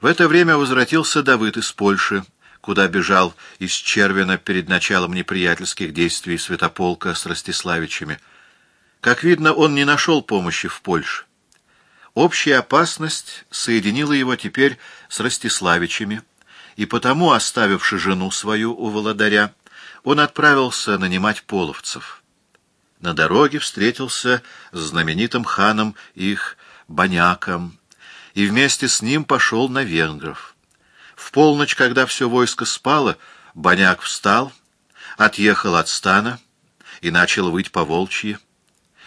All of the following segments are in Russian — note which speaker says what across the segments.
Speaker 1: В это время возвратился Давыд из Польши, куда бежал из Червина перед началом неприятельских действий Святополка с Ростиславичами. Как видно, он не нашел помощи в Польше. Общая опасность соединила его теперь с Ростиславичами, и потому, оставивши жену свою у Володаря, он отправился нанимать половцев. На дороге встретился с знаменитым ханом их Баняком, и вместе с ним пошел на венгров. В полночь, когда все войско спало, Баняк встал, отъехал от стана и начал выть по волчьи.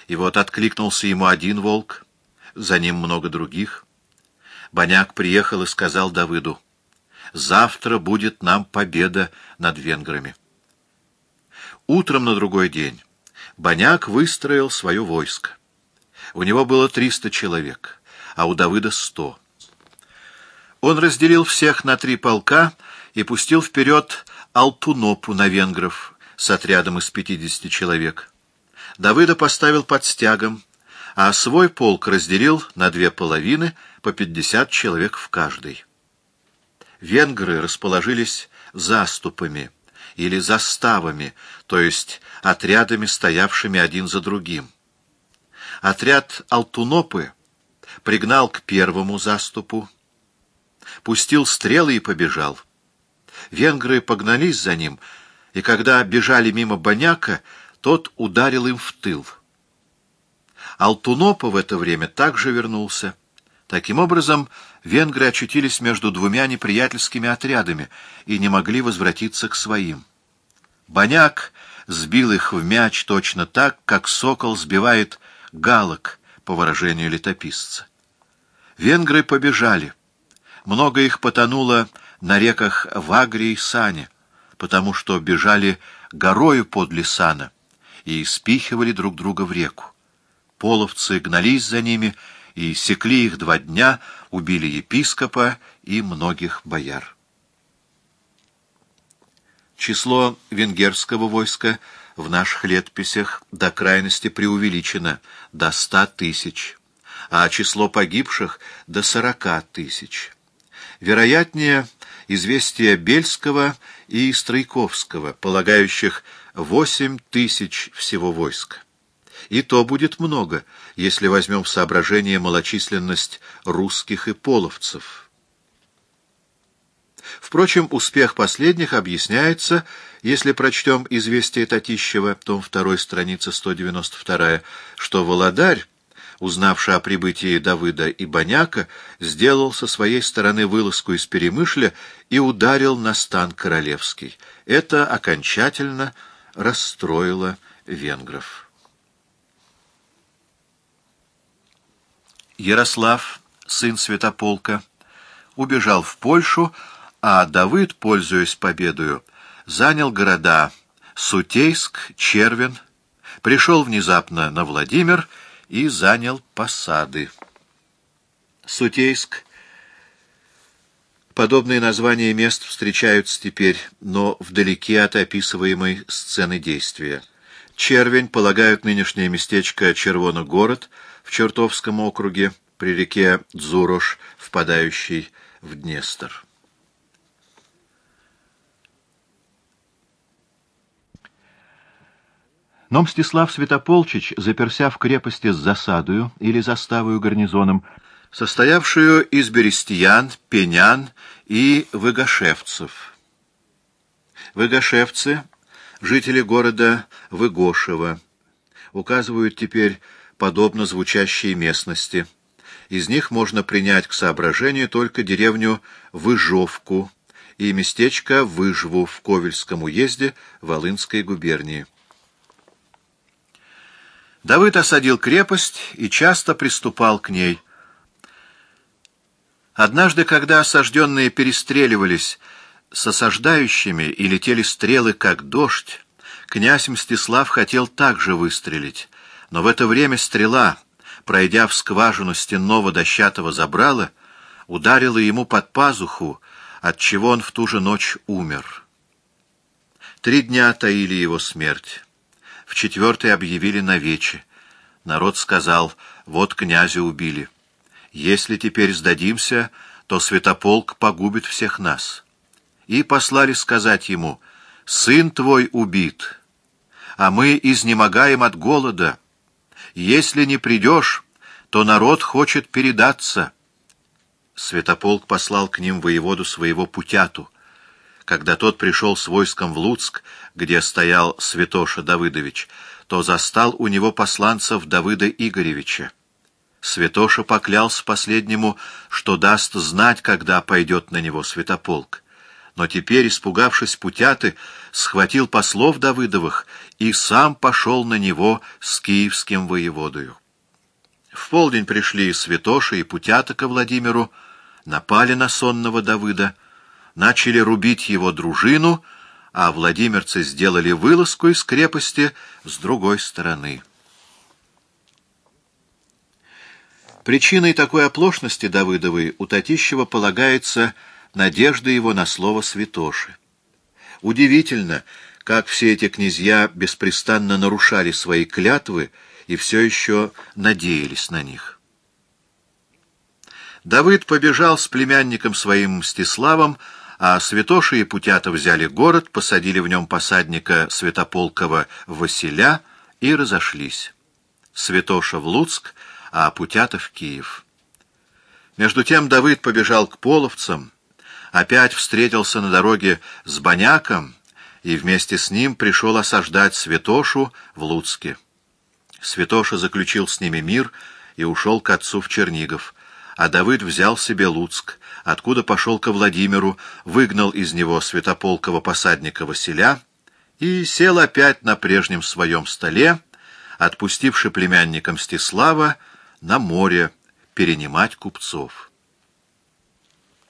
Speaker 1: И вот откликнулся ему один волк, за ним много других. Баняк приехал и сказал Давыду, «Завтра будет нам победа над венграми». Утром на другой день Баняк выстроил свое войско. У него было триста человек, а у Давыда сто. Он разделил всех на три полка и пустил вперед Алтунопу на венгров с отрядом из пятидесяти человек. Давыда поставил под стягом, а свой полк разделил на две половины по пятьдесят человек в каждой. Венгры расположились заступами или заставами, то есть отрядами, стоявшими один за другим. Отряд Алтунопы пригнал к первому заступу, пустил стрелы и побежал. Венгры погнались за ним, и когда бежали мимо Боняка, тот ударил им в тыл. Алтунопа в это время также вернулся. Таким образом, венгры очутились между двумя неприятельскими отрядами и не могли возвратиться к своим. Боняк сбил их в мяч точно так, как сокол сбивает галок, по выражению летописца. Венгры побежали. Много их потонуло на реках Вагре и Сане, потому что бежали горою подле Сана и спихивали друг друга в реку. Половцы гнались за ними и секли их два дня, убили епископа и многих бояр. Число венгерского войска в наших летописях до крайности преувеличено, до ста тысяч, а число погибших — до сорока тысяч. Вероятнее, известия Бельского и Стройковского, полагающих восемь тысяч всего войска. И то будет много, если возьмем в соображение малочисленность русских и половцев. Впрочем, успех последних объясняется, если прочтем «Известие Татищева», том 2, страница 192, что Володарь, узнавший о прибытии Давыда и Боняка, сделал со своей стороны вылазку из Перемышля и ударил на стан королевский. Это окончательно расстроило венгров. Ярослав, сын Святополка, убежал в Польшу, а Давыд, пользуясь победою, занял города Сутейск, Червин, пришел внезапно на Владимир и занял посады. Сутейск. Подобные названия мест встречаются теперь, но вдалеке от описываемой сцены действия. Червень полагают нынешнее местечко Червоногород в Чертовском округе при реке Дзурош, впадающей в Днестр. Но Мстислав Святополчич, заперся в крепости с засадою или заставою гарнизоном, состоявшую из берестиян, пенян и выгошевцев. Выгошевцы, жители города Выгошева, указывают теперь подобно звучащие местности. Из них можно принять к соображению только деревню Выжовку и местечко Выжву в Ковельском уезде Волынской губернии. Давыд осадил крепость и часто приступал к ней. Однажды, когда осажденные перестреливались с осаждающими и летели стрелы, как дождь, князь Мстислав хотел также выстрелить, но в это время стрела, пройдя в скважину стенного дощатого забрала, ударила ему под пазуху, отчего он в ту же ночь умер. Три дня таили его смерть в четвертый объявили навече. Народ сказал, вот князя убили. Если теперь сдадимся, то святополк погубит всех нас. И послали сказать ему, «Сын твой убит, а мы изнемогаем от голода. Если не придешь, то народ хочет передаться». Святополк послал к ним воеводу своего Путяту. Когда тот пришел с войском в Луцк, где стоял Святоша Давыдович, то застал у него посланцев Давыда Игоревича. Святоша поклялся последнему, что даст знать, когда пойдет на него святополк. Но теперь, испугавшись путяты, схватил послов Давыдовых и сам пошел на него с киевским воеводою. В полдень пришли и Святоша, и путята ко Владимиру, напали на сонного Давыда, начали рубить его дружину, а владимирцы сделали вылазку из крепости с другой стороны. Причиной такой оплошности Давыдовой у Татищева полагается надежда его на слово святоши. Удивительно, как все эти князья беспрестанно нарушали свои клятвы и все еще надеялись на них. Давыд побежал с племянником своим Мстиславом, а Святоша и Путята взяли город, посадили в нем посадника Святополкова Василя и разошлись. Святоша в Луцк, а Путята в Киев. Между тем Давыд побежал к половцам, опять встретился на дороге с Баняком и вместе с ним пришел осаждать Святошу в Луцке. Святоша заключил с ними мир и ушел к отцу в Чернигов, а Давыд взял себе Луцк, откуда пошел ко Владимиру, выгнал из него святополкова посадника Василя и сел опять на прежнем своем столе, отпустивши племянника Мстислава на море перенимать купцов.